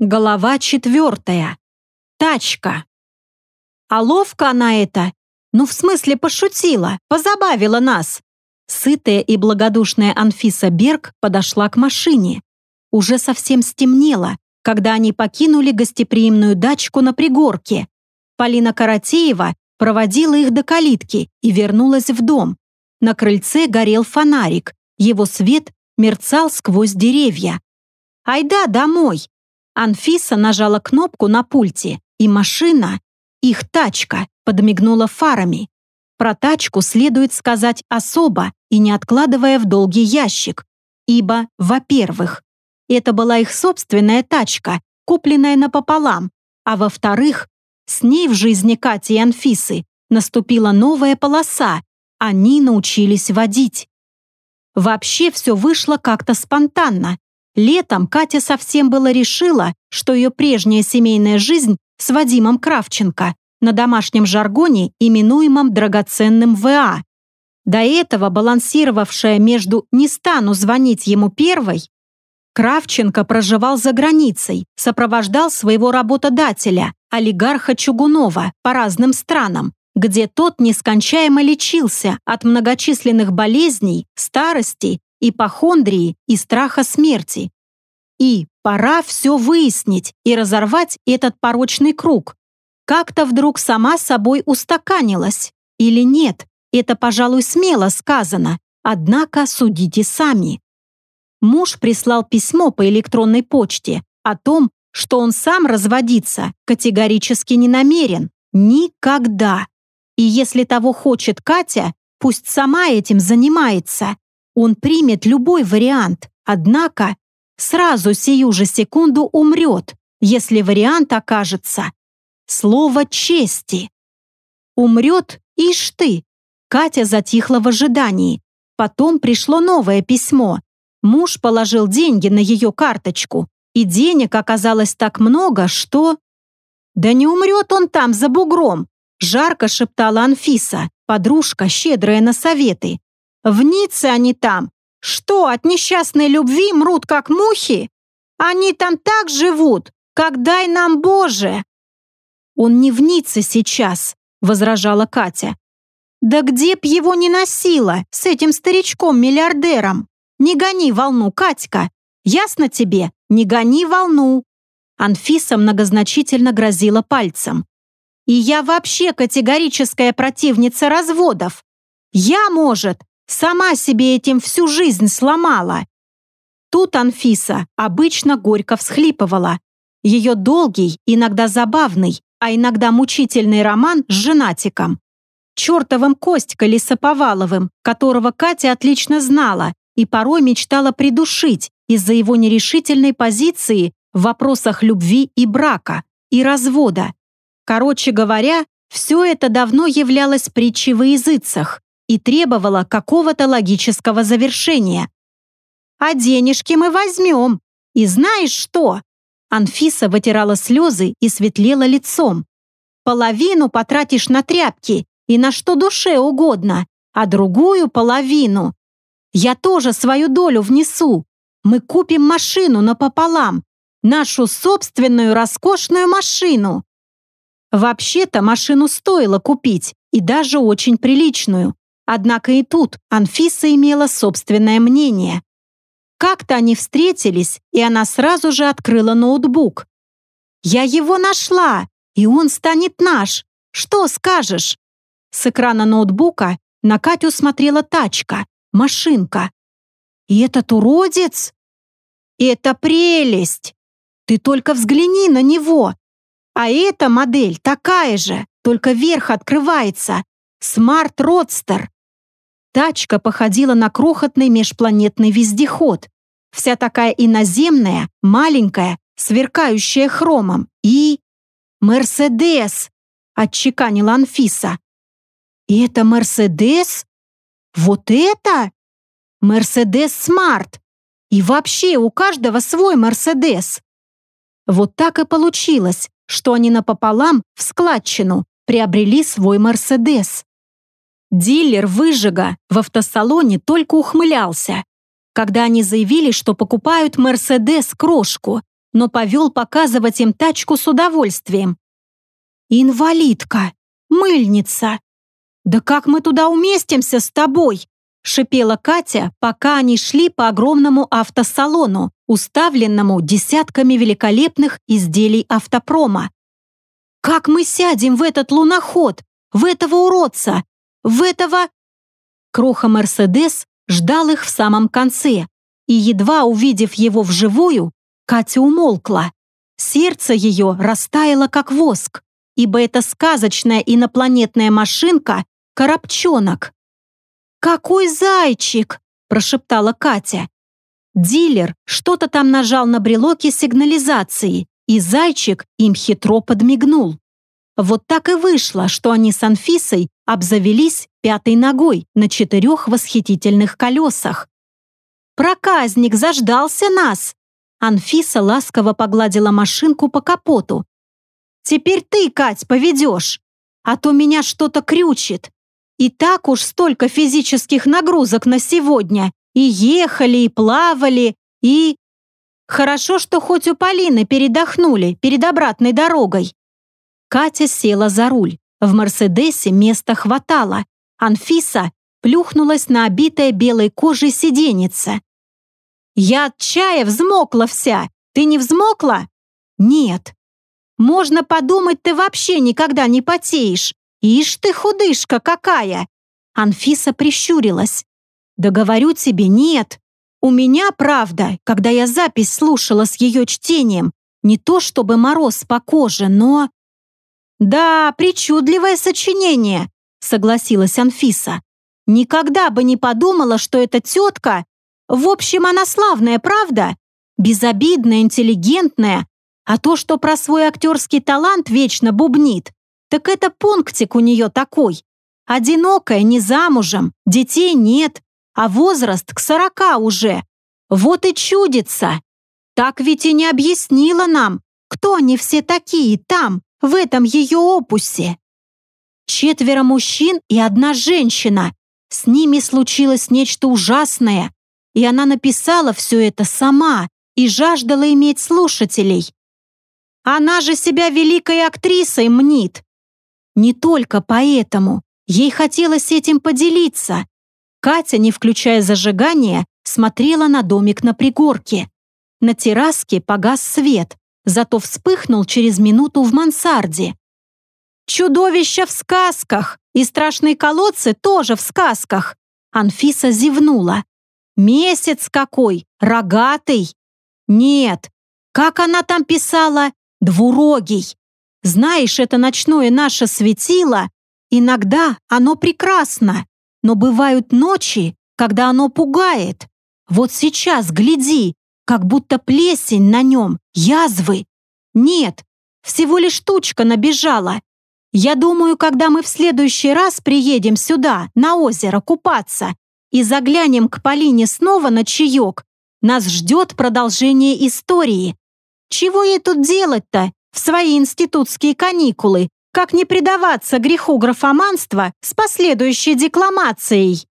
Голова четвертая. Тачка. А ловко она это. Ну, в смысле, пошутила, позабавила нас. Сытая и благодушная Анфиса Берг подошла к машине. Уже совсем стемнело, когда они покинули гостеприимную дачку на пригорке. Полина Каратеева проводила их до калитки и вернулась в дом. На крыльце горел фонарик, его свет мерцал сквозь деревья. «Айда домой!» Анфиса нажала кнопку на пульте, и машина, их тачка, подмигнула фарами. Про тачку следует сказать особо и не откладывая в долгий ящик, ибо, во-первых, это была их собственная тачка, купленная напополам, а во-вторых, с ней в жизни Кати и Анфисы наступила новая полоса, они научились водить. Вообще все вышло как-то спонтанно, Летом Катя совсем было решила, что ее прежняя семейная жизнь с Вадимом Кравченко на домашнем жаргоне, именуемом драгоценным ВА. До этого балансировавшая между «не стану звонить ему первой», Кравченко проживал за границей, сопровождал своего работодателя, олигарха Чугунова, по разным странам, где тот нескончаемо лечился от многочисленных болезней, старости ипохондрии и страха смерти. И пора все выяснить и разорвать этот порочный круг. Как-то вдруг сама собой устаканилась. Или нет, это, пожалуй, смело сказано, однако судите сами. Муж прислал письмо по электронной почте о том, что он сам разводиться категорически не намерен. Никогда. И если того хочет Катя, пусть сама этим занимается. Он примет любой вариант, однако сразу сию же секунду умрет, если вариант окажется слово чести. Умрет, ишь ты. Катя затихла в ожидании. Потом пришло новое письмо. Муж положил деньги на ее карточку, и денег оказалось так много, что... «Да не умрет он там за бугром!» Жарко шептала Анфиса, подружка, щедрая на советы. В Ницце они там. Что, от несчастной любви мрут, как мухи? Они там так живут, как дай нам Боже!» «Он не в Ницце сейчас», — возражала Катя. «Да где б его не носила с этим старичком-миллиардером? Не гони волну, Катька! Ясно тебе? Не гони волну!» Анфиса многозначительно грозила пальцем. «И я вообще категорическая противница разводов. Я, может, Сама себе этим всю жизнь сломала. Тут Анфиса обычно горько всхлипывала. Ее долгий, иногда забавный, а иногда мучительный роман с женатиком. Чертовым Костька Лисоповаловым, которого Катя отлично знала и порой мечтала придушить из-за его нерешительной позиции в вопросах любви и брака, и развода. Короче говоря, все это давно являлось притчей во языцах, и требовала какого-то логического завершения. «А денежки мы возьмем. И знаешь что?» Анфиса вытирала слезы и светлела лицом. «Половину потратишь на тряпки и на что душе угодно, а другую половину. Я тоже свою долю внесу. Мы купим машину напополам, нашу собственную роскошную машину». Вообще-то машину стоило купить, и даже очень приличную. Однако и тут Анфиса имела собственное мнение. Как-то они встретились, и она сразу же открыла ноутбук. «Я его нашла, и он станет наш. Что скажешь?» С экрана ноутбука на Катю смотрела тачка, машинка. «И этот уродец?» «Это прелесть! Ты только взгляни на него! А эта модель такая же, только верх открывается. Смарт Родстер. Тачка походила на крохотный межпланетный вездеход. Вся такая иноземная, маленькая, сверкающая хромом. И... «Мерседес!» — отчеканила Анфиса. «И это Мерседес? Вот это? Мерседес Смарт! И вообще у каждого свой Мерседес!» Вот так и получилось, что они напополам в складчину приобрели свой Мерседес. Дилер выжига в автосалоне только ухмылялся, когда они заявили, что покупают «Мерседес» крошку, но повел показывать им тачку с удовольствием. «Инвалидка! Мыльница! Да как мы туда уместимся с тобой?» шипела Катя, пока они шли по огромному автосалону, уставленному десятками великолепных изделий автопрома. «Как мы сядем в этот луноход, в этого уродца, в этого...» Кроха Мерседес ждал их в самом конце, и, едва увидев его вживую, Катя умолкла. Сердце ее растаяло, как воск, ибо эта сказочная инопланетная машинка — коробчонок. «Какой зайчик!» – прошептала Катя. Дилер что-то там нажал на брелоке сигнализации, и зайчик им хитро подмигнул. Вот так и вышло, что они с Анфисой обзавелись пятой ногой на четырех восхитительных колесах. «Проказник заждался нас!» Анфиса ласково погладила машинку по капоту. «Теперь ты, Кать, поведешь, а то меня что-то крючит. И так уж столько физических нагрузок на сегодня. И ехали, и плавали, и... Хорошо, что хоть у Полины передохнули перед обратной дорогой. Катя села за руль. В «Мерседесе» места хватало. Анфиса плюхнулась на обитое белой кожей сиденьице. Я от чая взмокла вся. Ты не взмокла? Нет. Можно подумать, ты вообще никогда не потеешь. Ишь ты худышка какая. Анфиса прищурилась. Да тебе, нет. У меня, правда, когда я запись слушала с ее чтением, не то чтобы мороз по коже, но... Да, причудливое сочинение, согласилась Анфиса. Никогда бы не подумала, что эта тетка в общем, она славная, правда? Безобидная, интеллигентная. А то, что про свой актерский талант вечно бубнит, так это пунктик у нее такой. Одинокая, не замужем, детей нет, а возраст к сорока уже. Вот и чудится. Так ведь и не объяснила нам, кто они все такие там, в этом ее опусе. Четверо мужчин и одна женщина. С ними случилось нечто ужасное. И она написала все это сама и жаждала иметь слушателей. Она же себя великой актрисой мнит. Не только поэтому. Ей хотелось этим поделиться. Катя, не включая зажигание, смотрела на домик на пригорке. На терраске погас свет, зато вспыхнул через минуту в мансарде. «Чудовища в сказках! И страшные колодцы тоже в сказках!» Анфиса зевнула. Месяц какой, рогатый. Нет, как она там писала, двурогий. Знаешь, это ночное наше светило, иногда оно прекрасно, но бывают ночи, когда оно пугает. Вот сейчас гляди, как будто плесень на нем, язвы. Нет, всего лишь тучка набежала. Я думаю, когда мы в следующий раз приедем сюда, на озеро, купаться, и заглянем к Полине снова на чаек, нас ждет продолжение истории. Чего ей тут делать-то в свои институтские каникулы, как не предаваться греху графоманства с последующей декламацией?